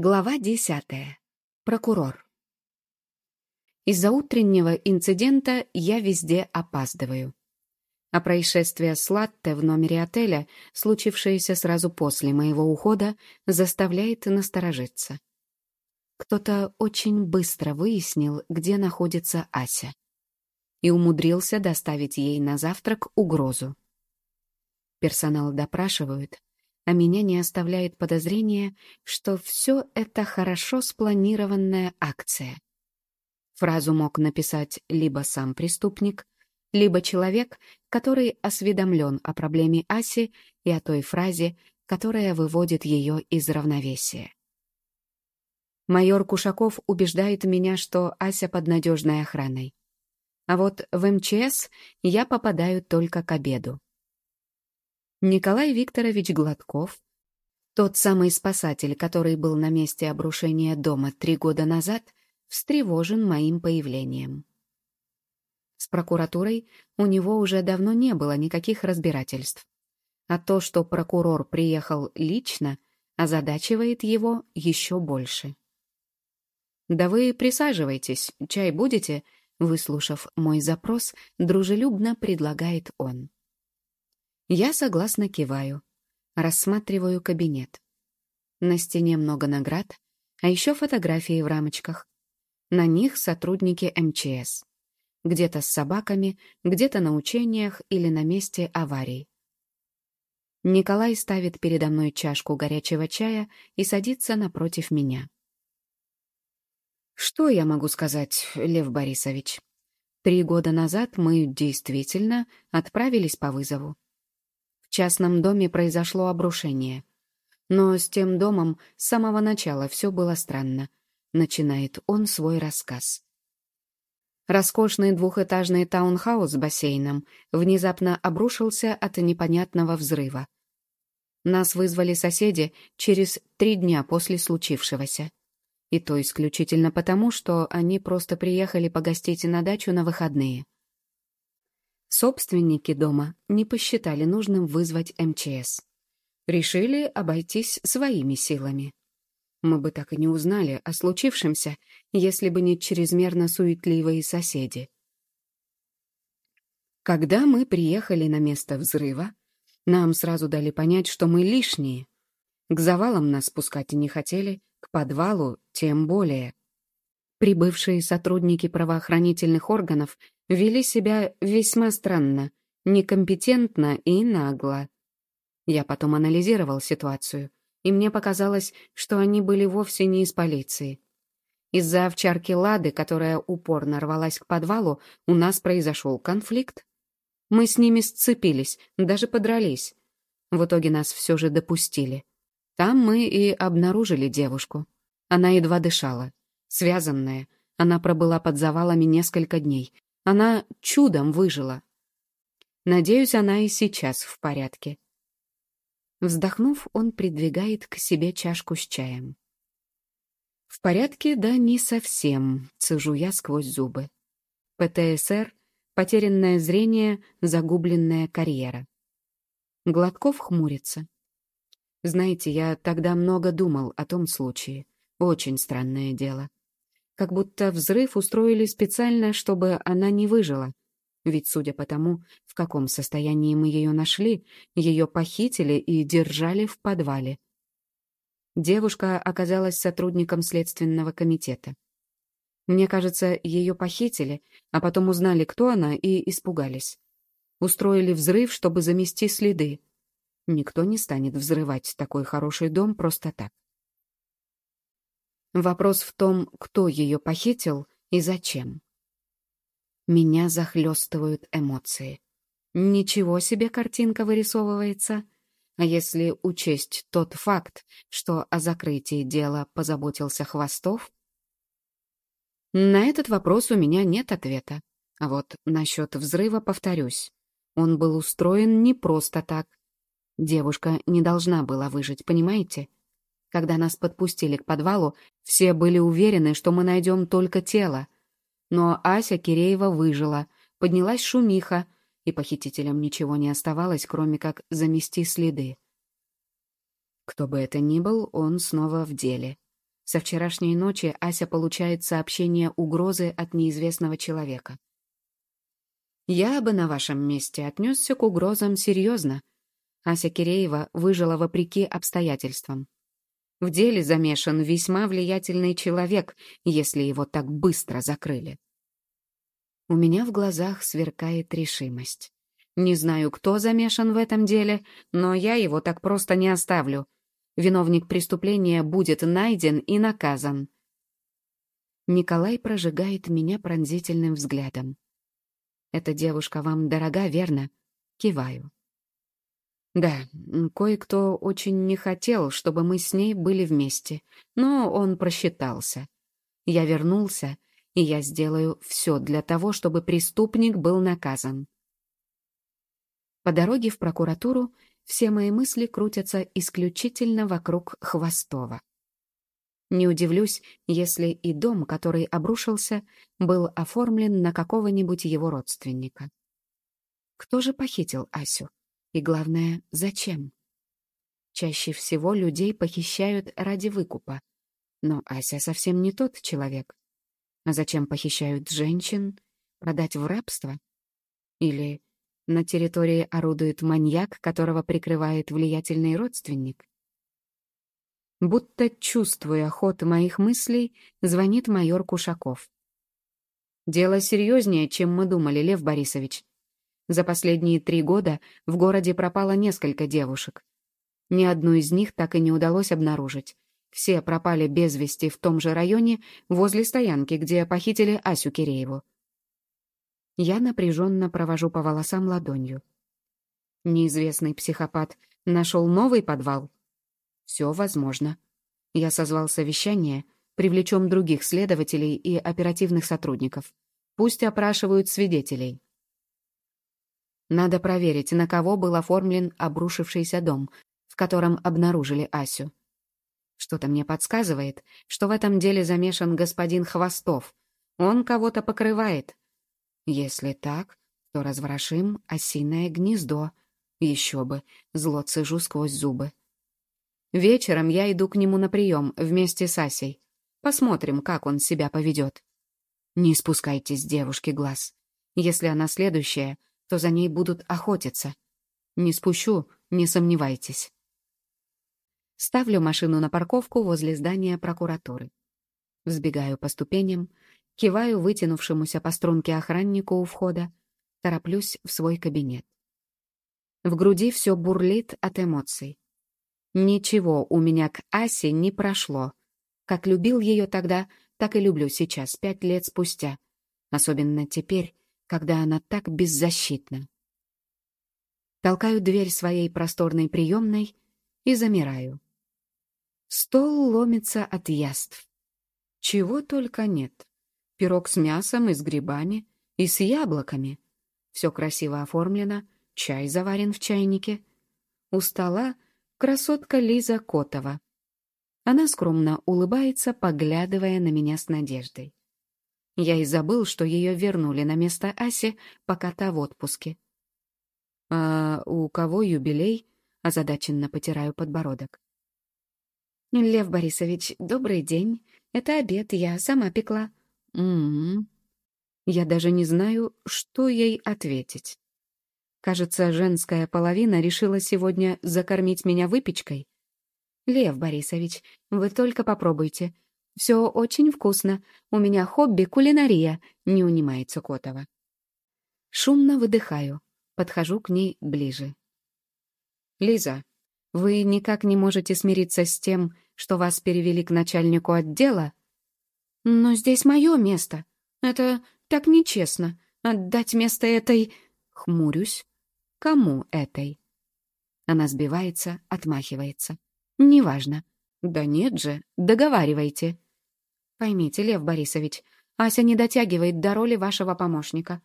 Глава десятая. Прокурор. Из-за утреннего инцидента я везде опаздываю. А происшествие с Латте в номере отеля, случившееся сразу после моего ухода, заставляет насторожиться. Кто-то очень быстро выяснил, где находится Ася. И умудрился доставить ей на завтрак угрозу. Персонал допрашивают, а меня не оставляет подозрение, что все это хорошо спланированная акция. Фразу мог написать либо сам преступник, либо человек, который осведомлен о проблеме Аси и о той фразе, которая выводит ее из равновесия. Майор Кушаков убеждает меня, что Ася под надежной охраной. А вот в МЧС я попадаю только к обеду. Николай Викторович Гладков, тот самый спасатель, который был на месте обрушения дома три года назад, встревожен моим появлением. С прокуратурой у него уже давно не было никаких разбирательств. А то, что прокурор приехал лично, озадачивает его еще больше. «Да вы присаживайтесь, чай будете?» Выслушав мой запрос, дружелюбно предлагает он. Я согласно киваю. Рассматриваю кабинет. На стене много наград, а еще фотографии в рамочках. На них сотрудники МЧС. Где-то с собаками, где-то на учениях или на месте аварий. Николай ставит передо мной чашку горячего чая и садится напротив меня. Что я могу сказать, Лев Борисович? Три года назад мы действительно отправились по вызову. В частном доме произошло обрушение. Но с тем домом с самого начала все было странно. Начинает он свой рассказ. Роскошный двухэтажный таунхаус с бассейном внезапно обрушился от непонятного взрыва. Нас вызвали соседи через три дня после случившегося. И то исключительно потому, что они просто приехали погостить на дачу на выходные. Собственники дома не посчитали нужным вызвать МЧС. Решили обойтись своими силами. Мы бы так и не узнали о случившемся, если бы не чрезмерно суетливые соседи. Когда мы приехали на место взрыва, нам сразу дали понять, что мы лишние. К завалам нас спускать не хотели, к подвалу тем более. Прибывшие сотрудники правоохранительных органов вели себя весьма странно, некомпетентно и нагло. Я потом анализировал ситуацию, и мне показалось, что они были вовсе не из полиции. Из-за овчарки Лады, которая упорно рвалась к подвалу, у нас произошел конфликт. Мы с ними сцепились, даже подрались. В итоге нас все же допустили. Там мы и обнаружили девушку. Она едва дышала, связанная. Она пробыла под завалами несколько дней, она чудом выжила. Надеюсь, она и сейчас в порядке. Вздохнув, он придвигает к себе чашку с чаем. В порядке, да не совсем, цежу я сквозь зубы. ПТСР, потерянное зрение, загубленная карьера. Гладков хмурится. Знаете, я тогда много думал о том случае. Очень странное дело. Как будто взрыв устроили специально, чтобы она не выжила. Ведь, судя по тому, в каком состоянии мы ее нашли, ее похитили и держали в подвале. Девушка оказалась сотрудником Следственного комитета. Мне кажется, ее похитили, а потом узнали, кто она, и испугались. Устроили взрыв, чтобы замести следы. Никто не станет взрывать такой хороший дом просто так. Вопрос в том, кто ее похитил и зачем. Меня захлестывают эмоции. Ничего себе картинка вырисовывается. А если учесть тот факт, что о закрытии дела позаботился Хвостов? На этот вопрос у меня нет ответа. А вот насчет взрыва повторюсь. Он был устроен не просто так. Девушка не должна была выжить, понимаете? Когда нас подпустили к подвалу, все были уверены, что мы найдем только тело. Но Ася Киреева выжила, поднялась шумиха, и похитителям ничего не оставалось, кроме как замести следы. Кто бы это ни был, он снова в деле. Со вчерашней ночи Ася получает сообщение угрозы от неизвестного человека. Я бы на вашем месте отнесся к угрозам серьезно. Ася Киреева выжила вопреки обстоятельствам. В деле замешан весьма влиятельный человек, если его так быстро закрыли. У меня в глазах сверкает решимость. Не знаю, кто замешан в этом деле, но я его так просто не оставлю. Виновник преступления будет найден и наказан. Николай прожигает меня пронзительным взглядом. «Эта девушка вам дорога, верно?» Киваю. «Да, кое-кто очень не хотел, чтобы мы с ней были вместе, но он просчитался. Я вернулся, и я сделаю все для того, чтобы преступник был наказан». По дороге в прокуратуру все мои мысли крутятся исключительно вокруг Хвостова. Не удивлюсь, если и дом, который обрушился, был оформлен на какого-нибудь его родственника. Кто же похитил Асю? И главное, зачем? Чаще всего людей похищают ради выкупа. Но Ася совсем не тот человек. А зачем похищают женщин? Продать в рабство? Или на территории орудует маньяк, которого прикрывает влиятельный родственник. Будто чувствуя ход моих мыслей, звонит майор Кушаков. «Дело серьезнее, чем мы думали, Лев Борисович. За последние три года в городе пропало несколько девушек. Ни одну из них так и не удалось обнаружить. Все пропали без вести в том же районе, возле стоянки, где похитили Асю Кирееву. Я напряженно провожу по волосам ладонью. Неизвестный психопат нашел новый подвал? Все возможно. Я созвал совещание, привлечем других следователей и оперативных сотрудников. Пусть опрашивают свидетелей. Надо проверить, на кого был оформлен обрушившийся дом, в котором обнаружили Асю. Что-то мне подсказывает, что в этом деле замешан господин Хвостов. Он кого-то покрывает. Если так, то разворошим осиное гнездо. Еще бы, зло цежу сквозь зубы. Вечером я иду к нему на прием вместе с Асей. Посмотрим, как он себя поведет. Не спускайте с девушки глаз. Если она следующая, то за ней будут охотиться. Не спущу, не сомневайтесь. Ставлю машину на парковку возле здания прокуратуры. Взбегаю по ступеням, Киваю вытянувшемуся по струнке охраннику у входа, тороплюсь в свой кабинет. В груди все бурлит от эмоций. Ничего у меня к Асе не прошло. Как любил ее тогда, так и люблю сейчас, пять лет спустя. Особенно теперь, когда она так беззащитна. Толкаю дверь своей просторной приемной и замираю. Стол ломится от яств. Чего только нет пирог с мясом и с грибами, и с яблоками. Все красиво оформлено, чай заварен в чайнике. У стола красотка Лиза Котова. Она скромно улыбается, поглядывая на меня с надеждой. Я и забыл, что ее вернули на место Аси, пока та в отпуске. «А у кого юбилей?» — озадаченно потираю подбородок. «Лев Борисович, добрый день. Это обед, я сама пекла. Угу. Я даже не знаю, что ей ответить. Кажется, женская половина решила сегодня закормить меня выпечкой. Лев Борисович, вы только попробуйте. Все очень вкусно. У меня хобби кулинария, не унимается Котова. Шумно выдыхаю, подхожу к ней ближе. Лиза, вы никак не можете смириться с тем, что вас перевели к начальнику отдела, «Но здесь мое место. Это так нечестно. Отдать место этой...» Хмурюсь. «Кому этой?» Она сбивается, отмахивается. «Неважно». «Да нет же, договаривайте». «Поймите, Лев Борисович, Ася не дотягивает до роли вашего помощника.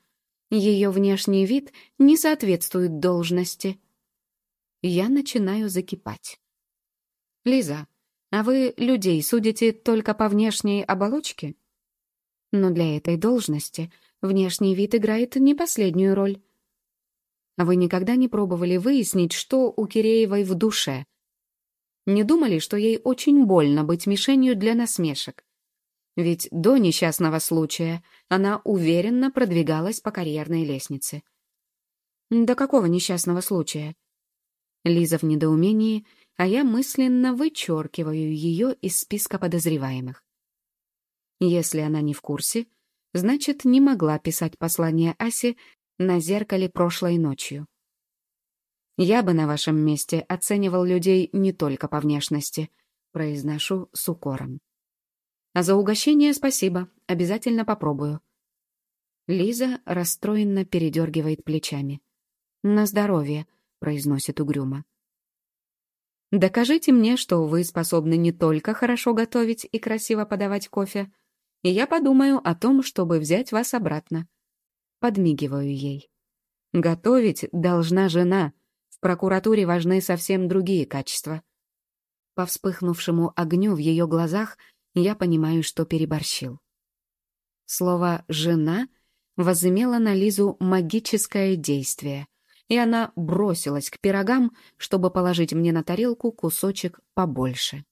Ее внешний вид не соответствует должности». Я начинаю закипать. «Лиза, а вы людей судите только по внешней оболочке? Но для этой должности внешний вид играет не последнюю роль. Вы никогда не пробовали выяснить, что у Киреевой в душе? Не думали, что ей очень больно быть мишенью для насмешек? Ведь до несчастного случая она уверенно продвигалась по карьерной лестнице. До какого несчастного случая? Лиза в недоумении, а я мысленно вычеркиваю ее из списка подозреваемых. Если она не в курсе, значит, не могла писать послание Асе на зеркале прошлой ночью. Я бы на вашем месте оценивал людей не только по внешности, произношу с укором. А за угощение спасибо, обязательно попробую. Лиза расстроенно передергивает плечами. «На здоровье», — произносит угрюмо. «Докажите мне, что вы способны не только хорошо готовить и красиво подавать кофе, и я подумаю о том, чтобы взять вас обратно». Подмигиваю ей. «Готовить должна жена», прокуратуре важны совсем другие качества. По вспыхнувшему огню в ее глазах я понимаю, что переборщил. Слово «жена» возымело на Лизу магическое действие, и она бросилась к пирогам, чтобы положить мне на тарелку кусочек побольше.